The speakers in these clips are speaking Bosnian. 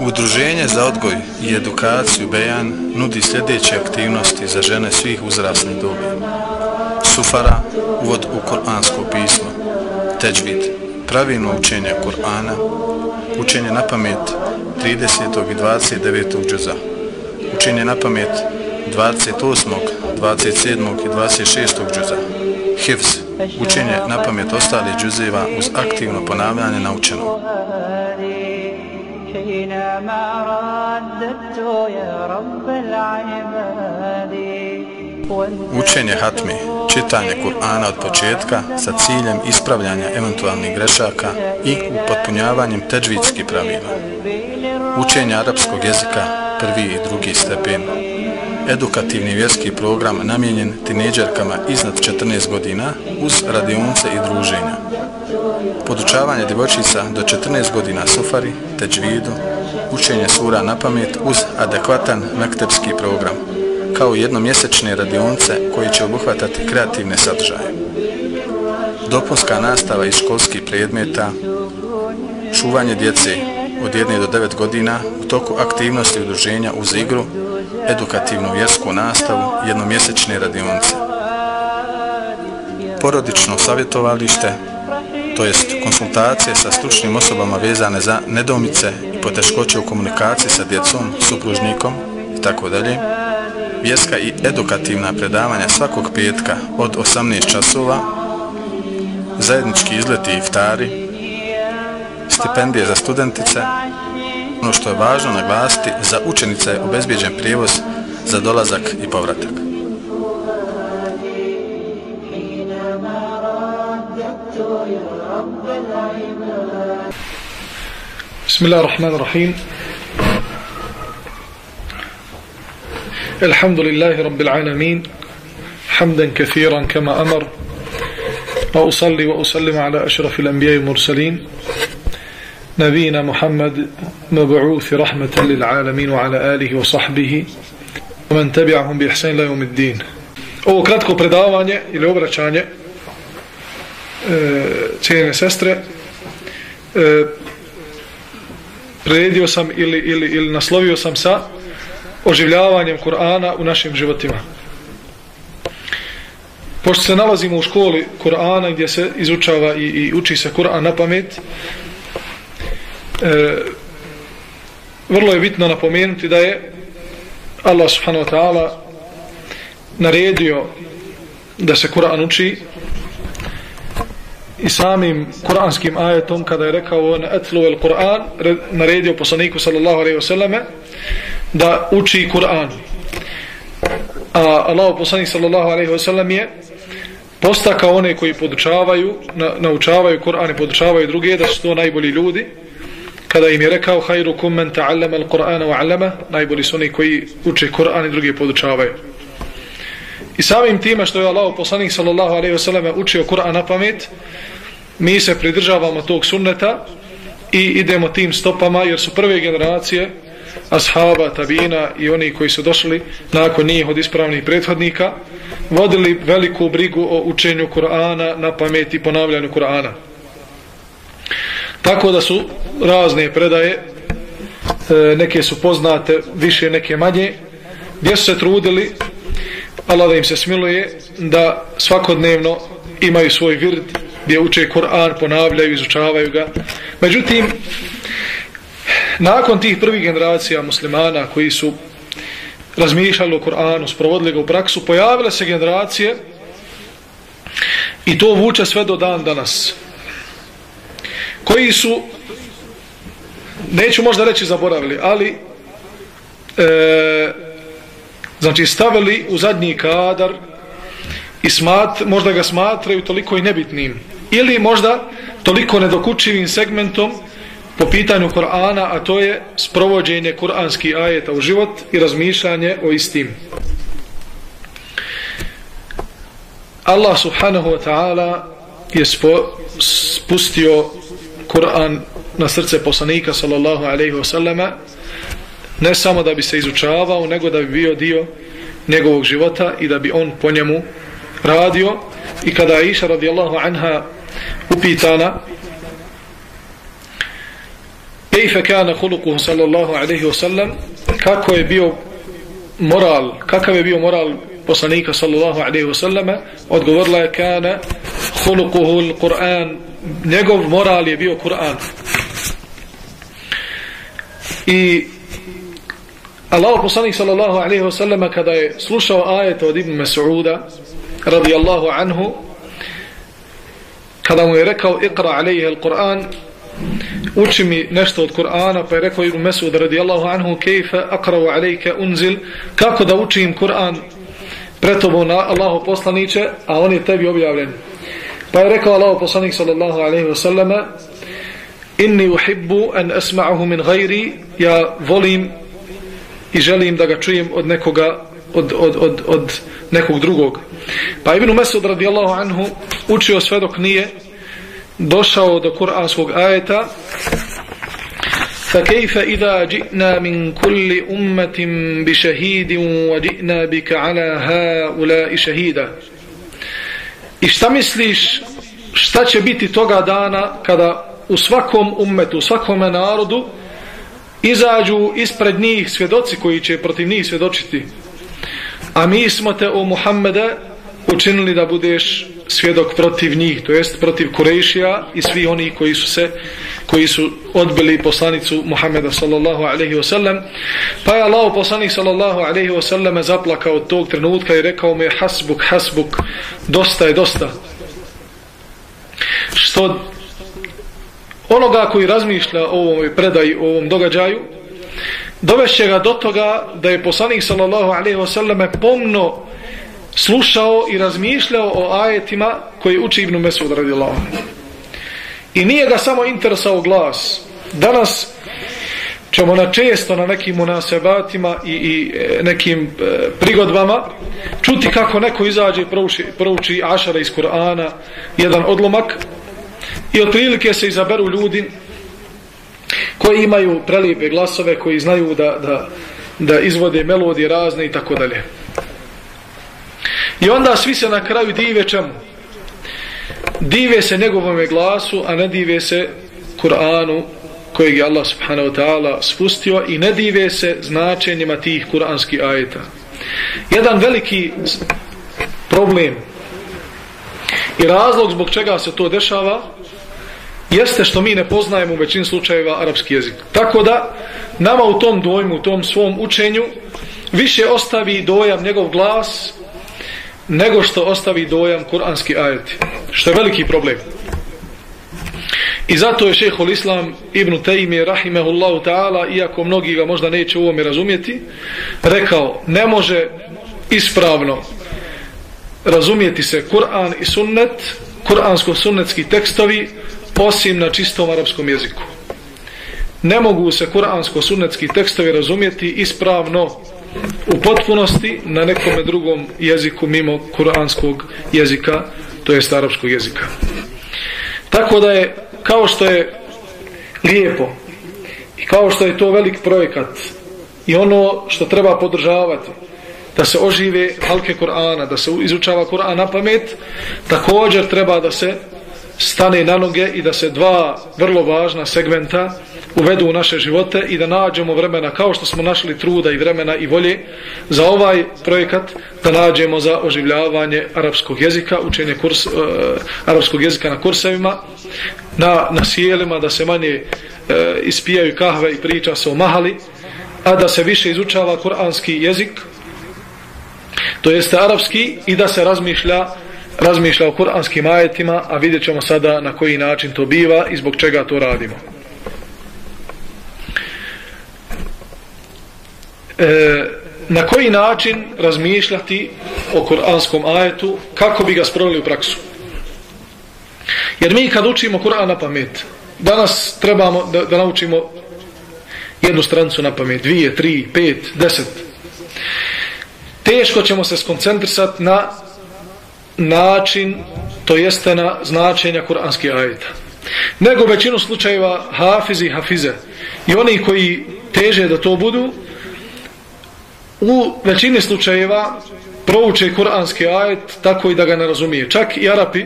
Udruženje za odgoj i edukaciju Bejan nudi sljedeće aktivnosti za žene svih uzrasnih dobi. Sufara, uvod u Koransko pismo, Teđvid, pravilno učenje Korana, učenje na pamet 30. i 29. džuza, učenje na pamet 28. 27. i 26. džuza, Hifz, učenje na pamet ostalih džuzeva uz aktivno ponavljanje naučenog. حينما رددت يا رب العباد Učenje hatmi, čitanje Kur'ana od početka sa ciljem ispravljanja eventualnih grešaka i upotpunjavanjem teđvitskih pravila. Učenje arapskog jezika, prvi i drugi stepen. Edukativni vjerski program namijenjen tineđerkama iznad 14 godina uz radionce i druženja. Podučavanje djevojčica do 14 godina sufari, teđvidu, učenje sura na pamet uz adekvatan mektepski program, kao jednomjesečne radionce koji će obuhvatati kreativne sadržaje. Dopunska nastava iz školskih predmeta, čuvanje djece od 1 do 9 godina u toku aktivnosti udruženja uz igru, edukativnu vjersku nastavu, jednomjesečne radionce. Porodično savjetovalište, to jest konsultacije sa stručnim osobama vezane za nedomice i poteškoće u komunikaciji sa djecom, supružnikom i tako dalje, vjerska i edukativna predavanja svakog petka od 18 časova, zajednički izleti i iftari, stipendije za studentice, ono što je važno naglasiti, za učenice je obezbijeđen prijevoz za dolazak i povratak. Bismillahirrahmanirrahim. الحمد لله رب العالمين. حمدا كثيرا كما أمر. وأصلي وأسلم على أشرف الأنبياء المرسلين نبينا محمد مبعوث رحمة للعالمين وعلى آله وصحبه ومن تبعهم بإحسان الله يوم الدين. Ovo kratko predavanje ili obraćanje e, cijene sestre e, predio sam ili, ili, ili naslovio sam sa oživljavanjem Kur'ana u našim životima. Pošto se nalazimo u školi Kur'ana gdje se izučava i, i uči se Kur'an na pamet, e, vrlo je bitno napomenuti da je Allah subhanahu wa ta'ala naredio da se Kur'an uči i samim kuranskim ajetom kada je rekao on etlu el Kur'an naredio poslaniku sallallahu alaihi wasallame da uči Kur'an. A Allah poslanik sallallahu alejhi ve je postakao one koji podučavaju, na, naučavaju Kur'an i podučavaju druge da su to najbolji ljudi. Kada im je rekao khairukum men ta'allama al-Qur'ana wa 'allama, najbolji su oni koji uče Kur'an i druge podučavaju. I samim time što je Allah poslanik sallallahu alejhi ve sellem učio Kur'an na pamet, mi se pridržavamo tog sunneta i idemo tim stopama jer su prve generacije ashaba, tabina i oni koji su došli nakon njih od ispravnih prethodnika vodili veliku brigu o učenju Kur'ana na pamet i ponavljanju Kur'ana. Tako da su razne predaje, e, neke su poznate, više neke manje, gdje su se trudili, Allah da im se smiluje, da svakodnevno imaju svoj vird, gdje uče Kur'an, ponavljaju, izučavaju ga. Međutim, nakon tih prvih generacija muslimana koji su razmišljali o Kur'anu, sprovodili ga u praksu, pojavile se generacije i to vuče sve do dan danas koji su neću možda reći zaboravili, ali e, znači stavili u zadnji kadar i smat, možda ga smatraju toliko i nebitnim ili možda toliko nedokučivim segmentom po pitanju Kur'ana, a to je sprovođenje kur'anskih ajeta u život i razmišljanje o istim. Allah subhanahu wa ta'ala je spo, spustio Kur'an na srce poslanika sallallahu alaihi wa sallama ne samo da bi se izučavao, nego da bi bio dio njegovog života i da bi on po njemu radio. I kada je Iša radijallahu anha upitana kejfe kana hulukuhu sallallahu alaihi wa sallam? Kako je bio moral kakav je bio moral poslanika sallallahu alaihi wa sallam odgovorila je kana hulukuhu l-Quran. Njegov moral je bio Kur'an i Allah poslanik sallallahu alaihi wa sallam kada je slušao ajet od Ibn Mas'uda radijallahu anhu kada mu je rekao ikra alaihi al-Quran uči mi nešto od Kur'ana pa je rekao Ibn Mas'ud radijallahu anhu kejfa akravu alejke unzil kako da učim Kur'an pred tobom na Allahu poslaniće a on je tebi objavljen. Pa je rekao Allahu poslanik sallallahu alaihi wa sallama inni uhibbu an asma'ahu min gajri ja volim i želim da ga čujem od nekoga od, od, od, od nekog drugog pa Ibn Mas'ud radijallahu anhu učio sve dok nije došao do kuranskog ajeta فكيف إذا جئنا من كل أمة بشهيد وجئنا بك على هؤلاء شهيدا I šta misliš šta će biti toga dana kada u svakom ummetu, u svakom narodu izađu ispred njih svjedoci koji će protiv njih svjedočiti. A mi smo te o Muhammede učinili da budeš svjedok protiv njih, to jest protiv Kurejšija i svi oni koji su se koji su odbili poslanicu Muhammeda sallallahu alaihi wa sallam pa je Allah poslanik sallallahu alaihi wa sallam zaplakao od tog trenutka i rekao mu je hasbuk, hasbuk dosta je dosta što onoga koji razmišlja o ovom predaji, o ovom događaju dovešće ga do toga da je poslanik sallallahu alaihi wa sallam pomno slušao i razmišljao o ajetima koji uči Ibnu Mesud radijallahu i nije ga samo interesao glas. Danas ćemo na često na nekim munasebatima i, i e, nekim e, prigodbama čuti kako neko izađe i prouči, prouči ašara iz Kur'ana jedan odlomak i otprilike se izaberu ljudi koji imaju prelijepe glasove koji znaju da, da, da izvode melodije razne i tako dalje I onda svi se na kraju dive čemu? Dive se njegovome glasu, a ne dive se Kur'anu kojeg je Allah subhanahu wa ta'ala spustio i ne dive se značenjima tih kuranskih ajeta. Jedan veliki problem i razlog zbog čega se to dešava jeste što mi ne poznajemo u većini slučajeva arapski jezik. Tako da nama u tom dojmu, u tom svom učenju više ostavi dojam njegov glas nego što ostavi dojam kuranski ajeti. Što je veliki problem. I zato je šehol Islam Ibn Taymi rahimehullahu ta'ala, iako mnogi ga možda neće u ovome razumjeti, rekao, ne može ispravno razumjeti se Kur'an i sunnet, kuransko-sunnetski tekstovi, osim na čistom arapskom jeziku. Ne mogu se kuransko-sunnetski tekstovi razumjeti ispravno u potpunosti na nekom drugom jeziku mimo kuranskog jezika, to je arapskog jezika. Tako da je, kao što je lijepo i kao što je to velik projekat i ono što treba podržavati, da se ožive halke Kur'ana, da se izučava Kur'an na pamet, također treba da se stane na noge i da se dva vrlo važna segmenta uvedu u naše živote i da nađemo vremena kao što smo našli truda i vremena i volje za ovaj projekat da nađemo za oživljavanje arapskog jezika, učenje kurs, uh, arapskog jezika na kursevima, na, na sjelima da se manje uh, ispijaju kahve i priča se o mahali, a da se više izučava kuranski jezik, to jeste arapski i da se razmišlja razmišlja o kuranskim ajetima, a vidjet ćemo sada na koji način to biva i zbog čega to radimo. E, na koji način razmišljati o kuranskom ajetu, kako bi ga sproveli u praksu. Jer mi kad učimo Kur'an na pamet, danas trebamo da, da naučimo jednu strancu na pamet, dvije, tri, pet, deset. Teško ćemo se skoncentrisati na način, to jeste na značenja kuranskih ajeta. Nego većinu slučajeva hafizi i hafize i oni koji teže da to budu, u većini slučajeva prouče kuranski ajet tako i da ga ne razumije. Čak i Arapi,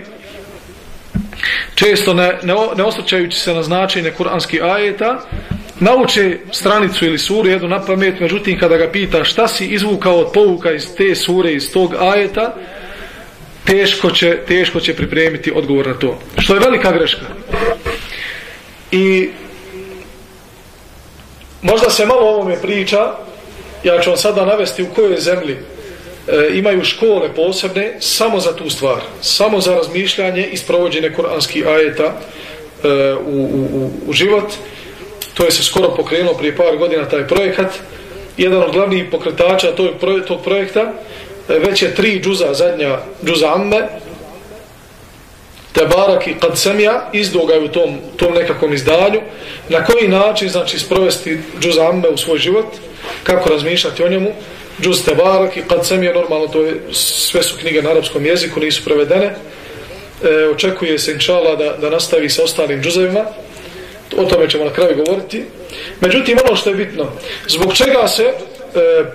često ne, ne, ne osvrćajući se na značenje kuranskih ajeta, nauče stranicu ili suru jednu na pamet, međutim kada ga pita šta si izvukao od povuka iz te sure, iz tog ajeta, teško će, teško će pripremiti odgovor na to. Što je velika greška. I možda se malo o ovome priča, ja ću vam sada navesti u kojoj zemlji e, imaju škole posebne samo za tu stvar, samo za razmišljanje i sprovođenje koranskih ajeta e, u, u, u život. To je se skoro pokrenulo prije par godina taj projekat. Jedan od glavnih pokretača tog, tog projekta E, već je tri džuza, zadnja džuza Amme, Tebarak i kad semja izdoga u tom, tom nekakvom izdanju, na koji način znači sprovesti džuza Amme u svoj život, kako razmišljati o njemu, džuz Tebarak i kad semja normalno, to je, sve su knjige na arapskom jeziku, nisu prevedene, e, očekuje se inšala da, da nastavi sa ostalim džuzevima, o tome ćemo na kraju govoriti. Međutim, ono što je bitno, zbog čega se e,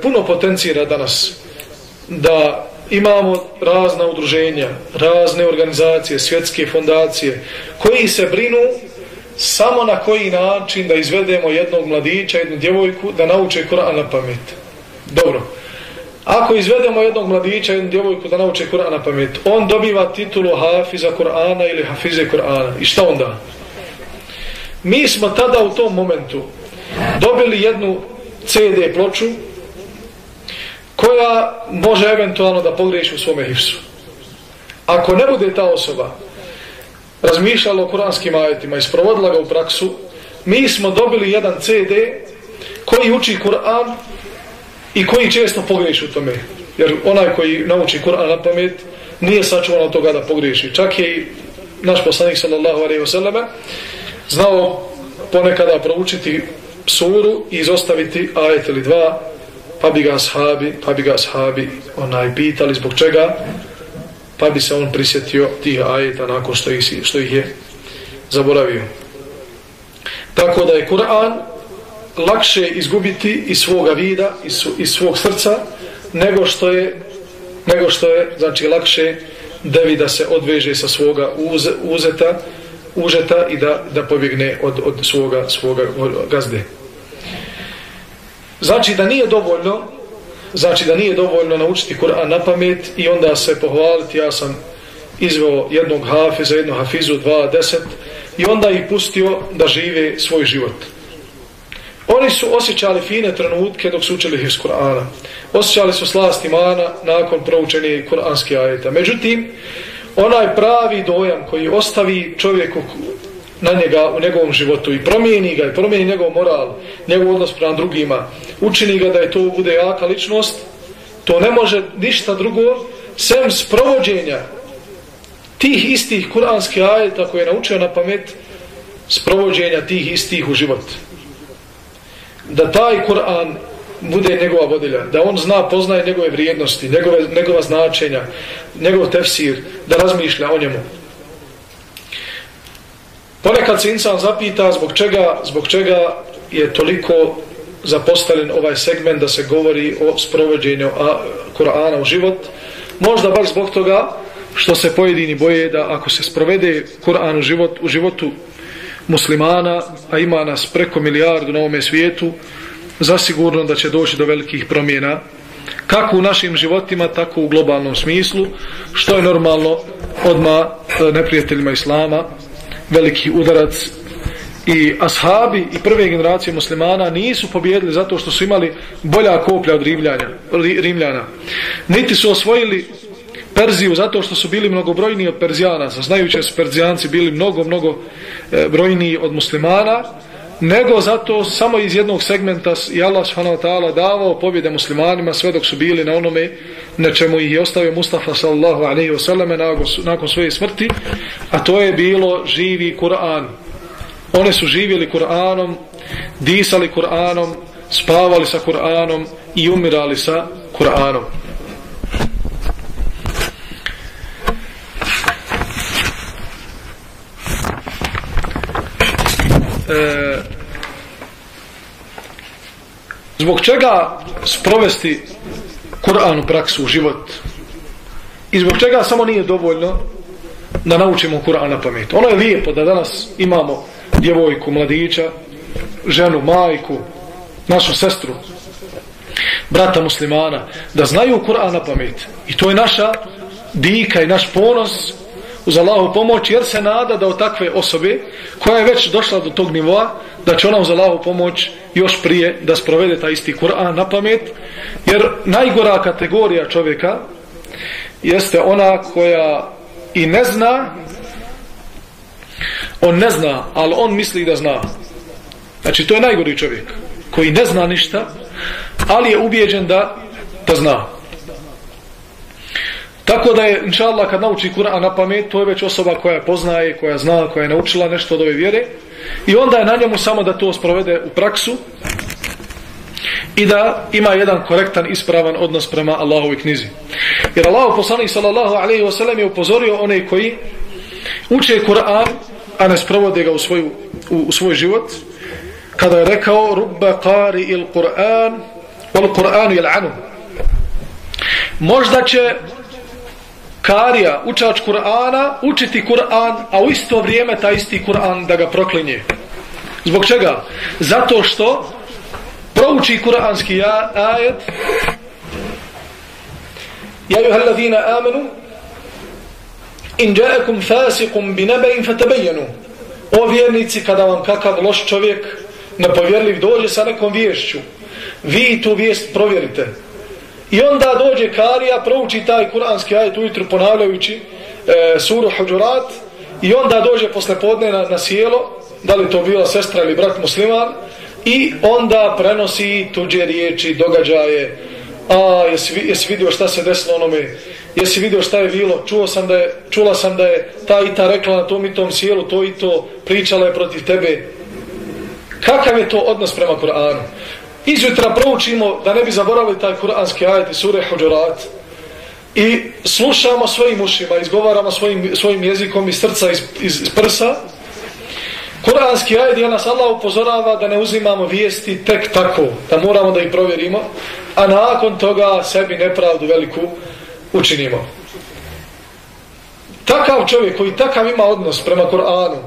puno potencira danas? Da imamo razna udruženja, razne organizacije, svjetske fondacije, koji se brinu samo na koji način da izvedemo jednog mladića, jednu djevojku, da nauče Kur'an na pamet. Dobro. Ako izvedemo jednog mladića, jednu djevojku da nauče Kur'an na pamet, on dobiva titulu Hafiza Kur'ana ili Hafize Kur'ana. I šta onda? Mi smo tada u tom momentu dobili jednu CD ploču koja može eventualno da pogriješi u svome hifsu. Ako ne bude ta osoba razmišljala o kuranskim ajetima i sprovodila ga u praksu, mi smo dobili jedan CD koji uči Kur'an i koji često pogriješi u tome. Jer onaj koji nauči Kur'an na pamet nije sačuvan od toga da pogriješi. Čak je i naš poslanik sallallahu alaihi wasallam znao ponekada proučiti suru i izostaviti ajet ili dva pa bi ga ashabi, pa bi ga ashabi onaj pitali zbog čega, pa bi se on prisjetio tih ajeta nakon što ih, što ih je zaboravio. Tako da je Kur'an lakše izgubiti iz svoga vida, iz, iz svog srca, nego što je, nego što je znači, lakše devi da se odveže sa svoga uz, uzeta, užeta i da, da pobjegne od, od svoga, svoga gazde. Znači da nije dovoljno znači da nije dovoljno naučiti Kur'an na pamet i onda se pohvaliti ja sam izveo jednog hafiza, jednog hafizu, dva, deset i onda ih pustio da žive svoj život. Oni su osjećali fine trenutke dok su učili hivs Kur'ana. Osjećali su slast imana nakon proučenje Kur'anske ajeta. Međutim, onaj pravi dojam koji ostavi čovjeku na njega u njegovom životu i promijeni ga i promijeni njegov moral, njegov odnos prema drugima, učini ga da je to bude jaka ličnost, to ne može ništa drugo sem sprovođenja tih istih kuranskih ajeta koje je naučio na pamet, sprovođenja tih istih u život. Da taj Kur'an bude njegova vodilja, da on zna, poznaje njegove vrijednosti, njegove, njegova značenja, njegov tefsir, da razmišlja o njemu. Ponekad se insan zapita zbog čega, zbog čega je toliko zapostavljen ovaj segment da se govori o sprovođenju Kur'ana u život. Možda baš zbog toga što se pojedini boje da ako se sprovede Kur'an u, život, u životu muslimana, a ima nas preko milijardu na ovome svijetu, zasigurno da će doći do velikih promjena kako u našim životima, tako u globalnom smislu, što je normalno odma e, neprijateljima Islama, veliki udarac i ashabi i prve generacije muslimana nisu pobjedili zato što su imali bolja koplja od Rimljana, Rimljana. Niti su osvojili Perziju zato što su bili mnogobrojniji od Perzijana, znajući da su Perzijanci bili mnogo, mnogo e, brojniji od muslimana, nego zato samo iz jednog segmenta je Allah subhanahu wa ta'ala davao pobjede muslimanima sve dok su bili na onome na čemu ih je ostavio Mustafa sallallahu alaihi wasallam nakon, nakon svoje smrti a to je bilo živi Kur'an. One su živjeli Kur'anom disali Kur'anom spavali sa Kur'anom i umirali sa Kur'anom. E, zbog čega sprovesti Kur'an u praksu, u život i zbog čega samo nije dovoljno da naučimo Kur'an na pamet. Ono je lijepo da danas imamo djevojku, mladića, ženu, majku, našu sestru, brata muslimana, da znaju Kur'an na pamet. I to je naša dika i naš ponos uz Allahu pomoć, jer se nada da od takve osobe, koja je već došla do tog nivoa, da će ona uz Allahu pomoć još prije da sprovede taj isti Kur'an na pamet, jer najgora kategorija čovjeka jeste ona koja i ne zna, on ne zna, ali on misli da zna. Znači, to je najgori čovjek, koji ne zna ništa, ali je ubijeđen da, da zna. Tako da je, inša Allah, kad nauči Kur'an na pamet, to je već osoba koja poznaje, koja zna, koja je naučila nešto od ove vjere. I onda je na njemu samo da to sprovede u praksu i da ima jedan korektan, ispravan odnos prema Allahovi knjizi. Jer Allah poslanik sallallahu alaihi wa sallam je upozorio one koji uče Kur'an, a ne sprovode ga u, svoju, u, u svoj život, kada je rekao rubba qari il Kur'an wal Kur'anu jel anu. Možda će karija, učač Kur'ana, učiti Kur'an, a u isto vrijeme taj isti Kur'an da ga proklinje. Zbog čega? Zato što prouči Kur'anski ajet Ja juha alladhina amanu in ja'akum fasiqun bi naba'in fatabayyanu. O vjernici kada vam kakav loš čovjek nepovjerljiv dođe sa nekom viješću vi tu vijest provjerite. I onda dođe Karija, prouči taj kuranski ajet ujutru ponavljajući e, suru Huđurat i onda dođe posle podne na, na sjelo, da li to bila sestra ili brat musliman, i onda prenosi tuđe riječi, događaje, a jesi, jesi vidio šta se desilo onome, jesi vidio šta je bilo, čuo sam da je, čula sam da je ta i ta rekla na tom i tom sjelu, to i to, pričala je protiv tebe. Kakav je to odnos prema Kur'anu? Izjutra proučimo da ne bi zaboravili taj kuranski ajet i sure Huđurat i slušamo svojim ušima, izgovaramo svojim, svojim jezikom iz srca, iz, iz prsa. Kuranski ajet je nas Allah upozorava da ne uzimamo vijesti tek tako, da moramo da ih provjerimo a nakon toga sebi nepravdu veliku učinimo. Takav čovjek koji takav ima odnos prema Kur'anu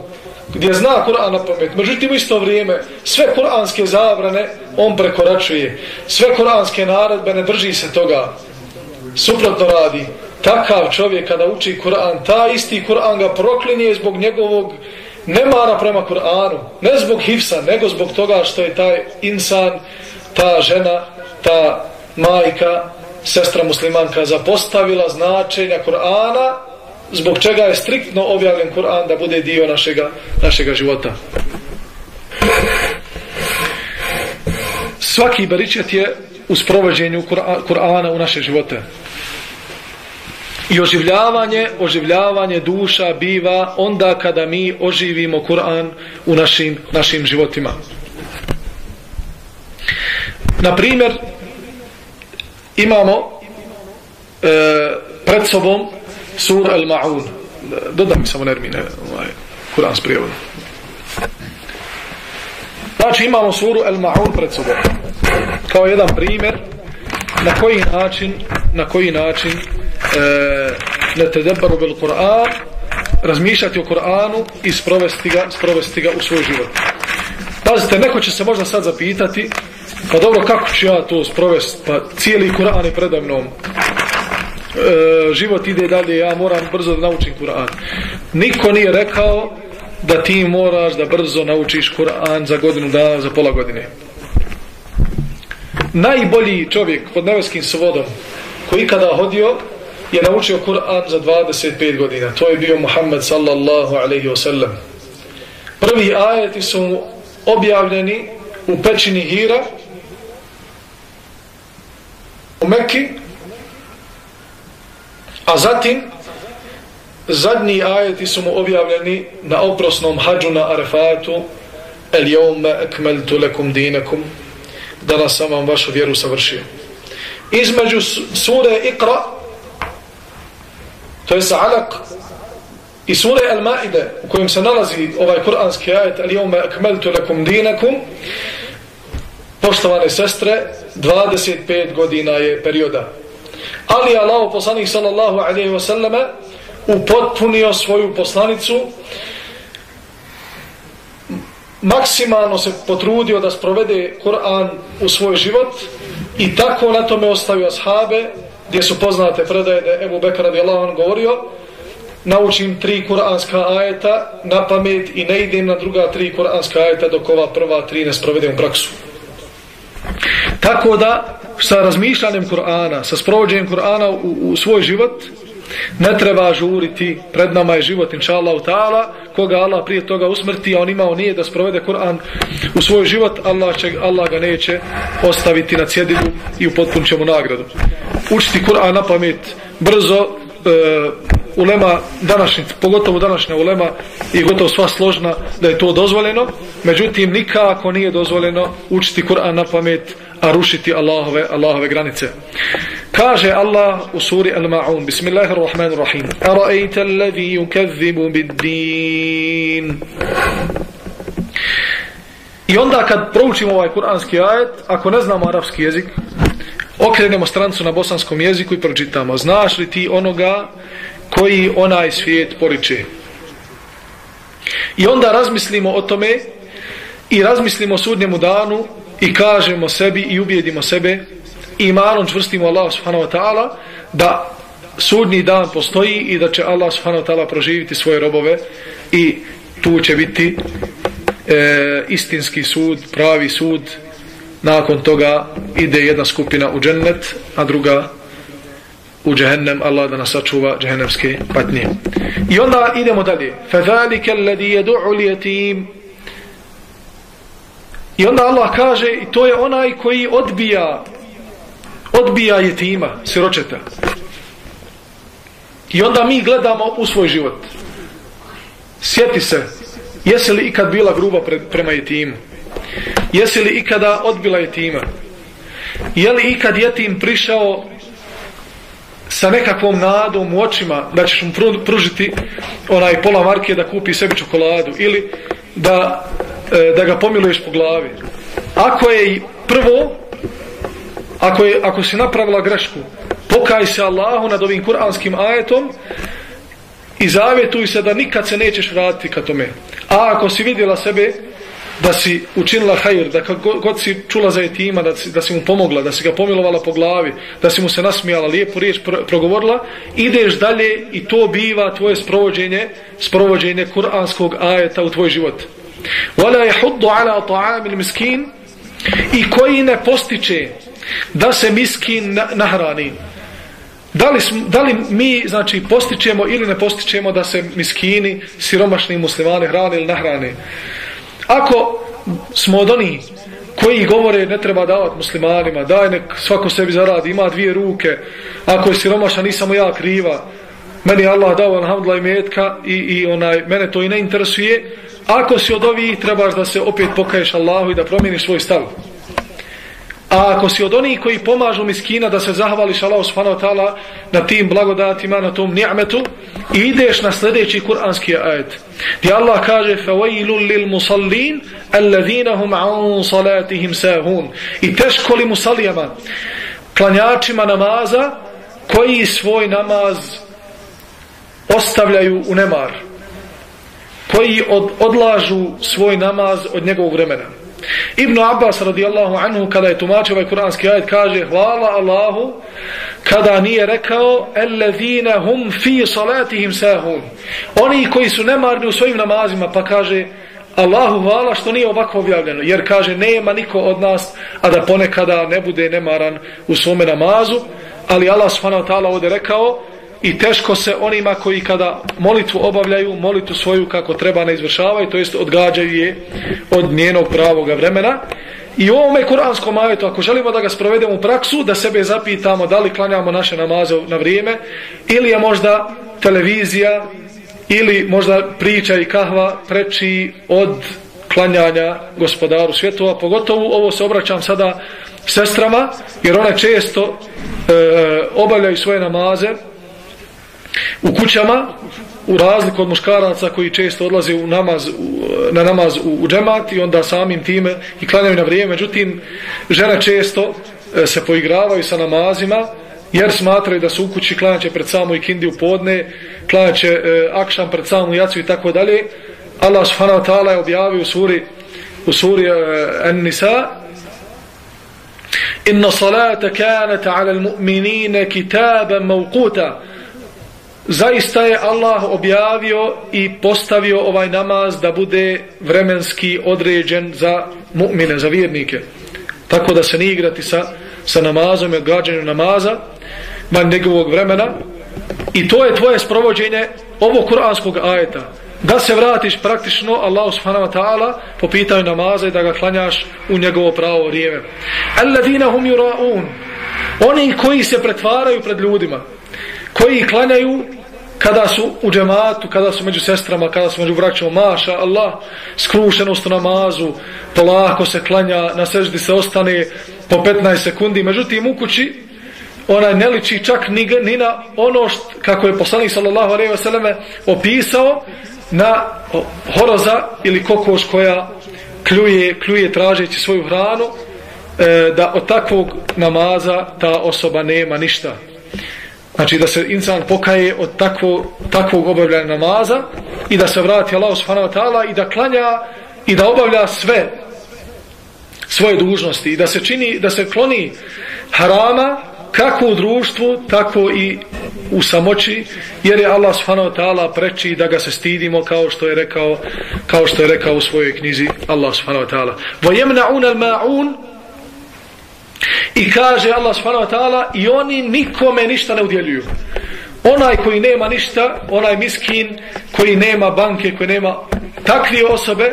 gdje zna Kur'an na pamet. Međutim, u isto vrijeme, sve kuranske zabrane on prekoračuje. Sve kuranske naredbe ne drži se toga. Suprotno radi. Takav čovjek kada uči Kur'an, ta isti Kur'an ga proklinje zbog njegovog nemara prema Kur'anu. Ne zbog hifsa, nego zbog toga što je taj insan, ta žena, ta majka, sestra muslimanka zapostavila značenja Kur'ana zbog čega je striktno objavljen Kur'an da bude dio našega, našega života. Svaki beričet je u sprovođenju Kur'ana u naše živote. I oživljavanje, oživljavanje duša biva onda kada mi oživimo Kur'an u našim, našim životima. Na primjer, imamo e, pred sobom Sur al-Ma'un. Dodam mi samo nermine, ovaj, Kur'an s prijevodom. Znači imamo suru al-Ma'un pred sobom. Kao jedan primjer na koji način na koji način e, ne tedebaru bil Kur'an razmišljati o Kur'anu i sprovesti ga, sprovesti ga u svoj život. Pazite, neko će se možda sad zapitati pa dobro, kako ću ja to sprovesti? Pa cijeli Kur'an je predavnom e, život ide dalje, ja moram brzo da naučim Kur'an. Niko nije rekao da ti moraš da brzo naučiš Kur'an za godinu dana, za pola godine. Najbolji čovjek pod nebeskim svodom koji ikada hodio je naučio Kur'an za 25 godina. To je bio Muhammed sallallahu alaihi wa sallam. Prvi ajeti su mu objavljeni u pećini Hira u Mekki A zatim, zadnji ajeti su mu objavljeni na oprosnom hađu na Arefatu. El jevme ekmeltu lekum dinekum Danas sam vam vašu vjeru savršio. Između sure Iqra to je Sa'alak i sure Al-Ma'ide u kojem se nalazi ovaj kuranski ajet El jevme ekmeltu lekum dinekum poštovane sestre 25 godina je perioda. Ali Allah poslanik sallallahu alaihi wa sallame upotpunio svoju poslanicu maksimalno se potrudio da sprovede Kur'an u svoj život i tako na tome ostavio ashabe gdje su poznate predaje da Ebu Bekara radi Allah govorio naučim tri kuranska ajeta na pamet i ne idem na druga tri kuranska ajeta dok ova prva tri ne sprovedem u praksu. Tako da sa razmišljanjem Kur'ana, sa sprovođenjem Kur'ana u, u svoj život, ne treba žuriti, pred nama je život, inša Allah, ta'ala, koga Allah prije toga usmrti, a on imao nije da sprovede Kur'an u svoj život, Allah, će, Allah ga neće ostaviti na cjedilu i upotpunit će mu nagradu. Učiti Kur'an na pamet brzo, e, ulema današnji, pogotovo današnja ulema i gotovo sva složna da je to dozvoljeno, međutim nikako nije dozvoljeno učiti Kur'an na pamet, a rušiti Allahove, Allahove granice. Kaže Allah u suri Al-Ma'un, Bismillahirrahmanirrahim, Ara'ejta alladhi yukazibu bid-din. I onda kad proučimo ovaj kuranski ajet, ako ne znamo arapski jezik, okrenemo strancu na bosanskom jeziku i pročitamo. Znaš li ti onoga koji onaj svijet poriče? I onda razmislimo o tome i razmislimo o sudnjemu danu i kažemo sebi i ubijedimo sebe i malom čvrstimo Allah subhanahu wa ta'ala da sudni dan postoji i da će Allah subhanahu wa ta'ala proživiti svoje robove i tu će biti e, istinski sud, pravi sud nakon toga ide jedna skupina u džennet a druga u džehennem Allah da nas sačuva džehennemske patnje i onda idemo dalje فَذَلِكَ الَّذِي يَدُعُ لِيَتِيمُ I onda Allah kaže i to je onaj koji odbija odbija jetima, siročeta. I onda mi gledamo u svoj život. Sjeti se, jesi li ikad bila gruba pre, prema jetimu? Jesi li ikada odbila jetima? Je li ikad jetim prišao sa nekakvom nadom u očima da ćeš mu pružiti onaj pola marke da kupi sebi čokoladu ili da e, da ga pomiluješ po glavi. Ako je prvo, ako, je, ako si napravila grešku, pokaj se Allahu nad ovim kuranskim ajetom i zavjetuj se da nikad se nećeš vratiti ka tome. A ako si vidjela sebe da si učinila hajr, da god si čula za etima, da si, da si mu pomogla, da si ga pomilovala po glavi, da si mu se nasmijala, lijepu riječ progovorila, ideš dalje i to biva tvoje sprovođenje, sprovođenje kuranskog ajeta u tvoj život. Wala yahuddu ala ta'am al-miskin i koji ne postiče da se miskin nahrani. Da li, da li mi znači postičemo ili ne postičemo da se miskini, siromašni muslimani hrane ili nahrane? Ako smo od onih koji govore ne treba davati muslimanima daj nek svako sebi zaradi ima dvije ruke. Ako je siromaša nisam ja kriva. Meni Allah dao alhamdulillah i metka i, i onaj, mene to i ne interesuje. Ako si od ovih trebaš da se opet pokaješ Allahu i da promijeniš svoj stav. a ako si od onih koji pomažu miskina da se zahvališ Allahu subhanahu wa ta'ala na tim blagodatima, na tom ni'metu i ideš na sljedeći kuranski ajet gdje Allah kaže فَوَيْلٌ لِلْمُصَلِّينَ الَّذِينَ هُمْ عَنْ صَلَاتِهِمْ سَهُونَ i teško li musalijama klanjačima namaza koji svoj namaz ostavljaju u nemar koji od, odlažu svoj namaz od njegovog vremena. Ibn Abbas radijallahu anhu kada je tumačio ovaj kuranski ajet kaže hvala Allahu kada nije rekao ellezina hum fi salatihim sahun. Oni koji su nemarni u svojim namazima pa kaže Allahu hvala što nije ovako objavljeno. Jer kaže nema niko od nas a da ponekada ne bude nemaran u svome namazu. Ali Allah subhanahu wa ta'ala ovdje rekao i teško se onima koji kada molitvu obavljaju, molitvu svoju kako treba ne izvršavaju, to jest odgađaju je od njenog pravog vremena. I u ovome kuranskom ajetu, ako želimo da ga sprovedemo u praksu, da sebe zapitamo da li klanjamo naše namaze na vrijeme, ili je možda televizija, ili možda priča i kahva preči od klanjanja gospodaru svjetova, pogotovo ovo se obraćam sada sestrama, jer one često e, obavljaju svoje namaze, u kućama u razliku od muškaraca koji često odlaze u namaz, u, na namaz u, u džemat i onda samim time i klanjaju na vrijeme. Međutim, žene često e, se poigravaju sa namazima jer smatraju da su u kući klanjaće pred samu ikindi u podne, klanjaće e, akšan pred samu jacu i tako dalje. Allah subhanahu wa ta'ala je objavio u suri u suri e, An-Nisa Inna salata kanata ala al-mu'minina kitaban mawquta Zaista je Allah objavio i postavio ovaj namaz da bude vremenski određen za mu'mine, za vjernike. Tako da se ne igrati sa, sa namazom i odgađanjem namaza, van njegovog vremena. I to je tvoje sprovođenje ovog kuranskog ajeta. Da se vratiš praktično Allah subhanahu wa ta'ala po pitanju namaza i da ga klanjaš u njegovo pravo vrijeme. Alladina hum yura'un. Oni koji se pretvaraju pred ljudima koji klanjaju kada su u džematu, kada su među sestrama, kada su među braćom, maša Allah, skrušenost u namazu, polako se klanja, na seždi se ostane po 15 sekundi, međutim u kući ona ne liči čak ni, ni na ono št, kako je poslanik sallallahu alaihi wasallam opisao na horoza ili kokoš koja kljuje, kljuje tražeći svoju hranu, e, da od takvog namaza ta osoba nema ništa. Znači da se insan pokaje od takvo, takvog obavljanja namaza i da se vrati Allah subhanahu wa ta'ala i da klanja i da obavlja sve svoje dužnosti i da se čini, da se kloni harama kako u društvu, tako i u samoći, jer je Allah subhanahu wa ta'ala preči da ga se stidimo kao što je rekao, kao što je rekao u svojoj knjizi Allah subhanahu wa ta'ala. وَيَمْنَعُونَ الْمَعُونَ I kaže Allah subhanahu wa ta'ala i oni nikome ništa ne udjeljuju. Onaj koji nema ništa, onaj miskin koji nema banke, koji nema takve osobe,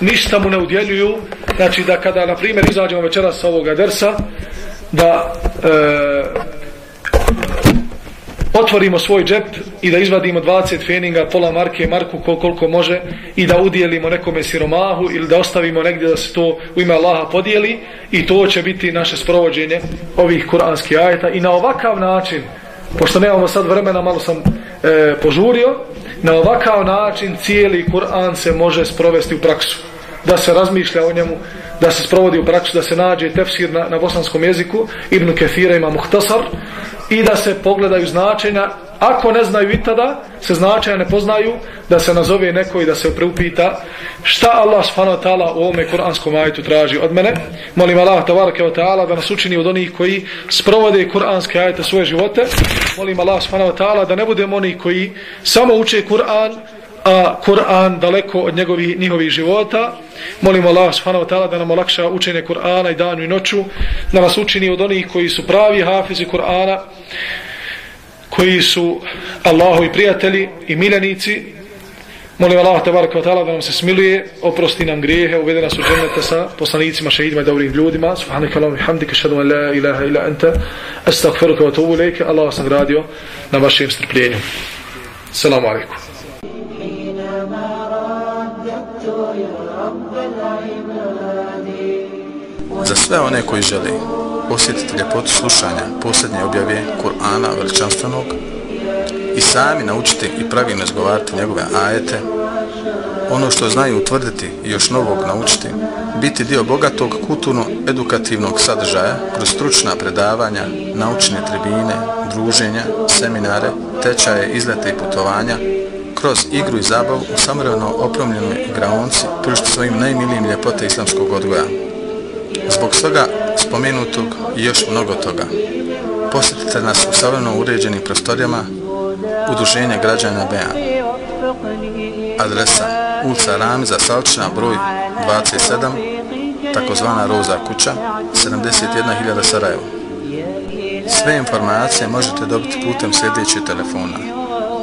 ništa mu ne udjeljuju. Znači da kada, na primjer, izađemo večeras sa ovoga dersa, da e, otvorimo svoj džep i da izvadimo 20 feninga, pola marke, marku koliko može i da udijelimo nekome siromahu ili da ostavimo negdje da se to u ime Allaha podijeli. I to će biti naše sprovođenje ovih kuranskih ajeta. I na ovakav način pošto nemamo sad vremena, malo sam e, požurio, na ovakav način cijeli Kur'an se može sprovesti u praksu. Da se razmišlja o njemu da se sprovodi u praksu, da se nađe tefsir na, na bosanskom jeziku, Ibn Kefira ima muhtasar, i da se pogledaju značenja, ako ne znaju i tada, se značenja ne poznaju, da se nazove neko i da se preupita šta Allah subhanahu wa ta'ala u ovome kuranskom ajetu traži od mene. Molim Allah tabaraka wa ta'ala da nas učini od onih koji sprovode kuranske ajete svoje živote. Molim Allah subhanahu wa ta'ala da ne budemo oni koji samo uče Kur'an, a Kur'an daleko od njegovih njihovih života. Molimo Allah subhanahu wa ta'ala da nam olakša učenje Kur'ana i danu i noću, da nas učini od onih koji su pravi hafizi Kur'ana, koji su Allahovi prijatelji i miljenici. Molim Allah tabaraka wa ta'ala da nam se smiluje, oprosti nam grijehe, uvede nas u džennete sa poslanicima, šehidima i dobrim ljudima. Subhanika Allahum i hamdika, šadu an la ilaha ila anta, astagfiruka wa tubu lejke. Allah vas nagradio na vašem strpljenju. Assalamu alaikum. Sve one koji žele osjetiti ljepotu slušanja posljednje objave Kur'ana veličanstvenog i sami naučiti i pravilno izgovarati njegove ajete, ono što znaju utvrditi i još novog naučiti, biti dio bogatog kulturno-edukativnog sadržaja kroz stručna predavanja, naučne tribine, druženja, seminare, tečaje, izlete i putovanja, kroz igru i zabavu u samorevno opromljenoj igraonci pružiti svojim najmilijim ljepote islamskog odgoja. Zbog svega spomenutog i još mnogo toga, posjetite nas u savremeno uređenim prostorijama Udruženja građana BEA. Adresa ulica Ramiza Salčina, broj 27, takozvana Roza kuća, 71.000 Sarajevo. Sve informacije možete dobiti putem sljedećeg telefona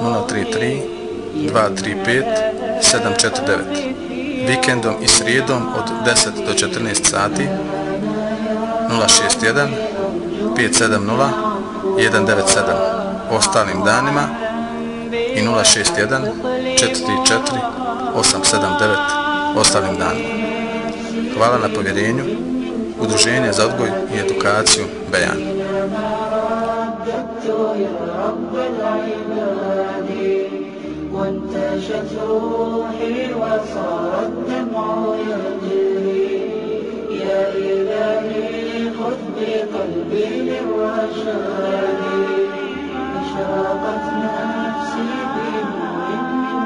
033 235 749 vikendom i srijedom od 10 do 14 sati 061 570 197 ostalim danima i 061 434 879 ostalim danima. Hvala na povjerenju Udruženje za odgoj i edukaciju Bejan. وانتشت روحي وصار الدمع يجري يا إلهي خذ بقلبي للرشاد أشرقت نفسي بنور من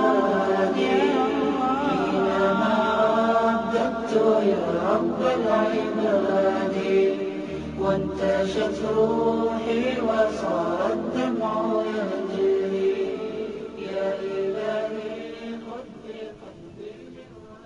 فؤادي حينما رددت رب العباد. وانتشت روحي وصار الدمع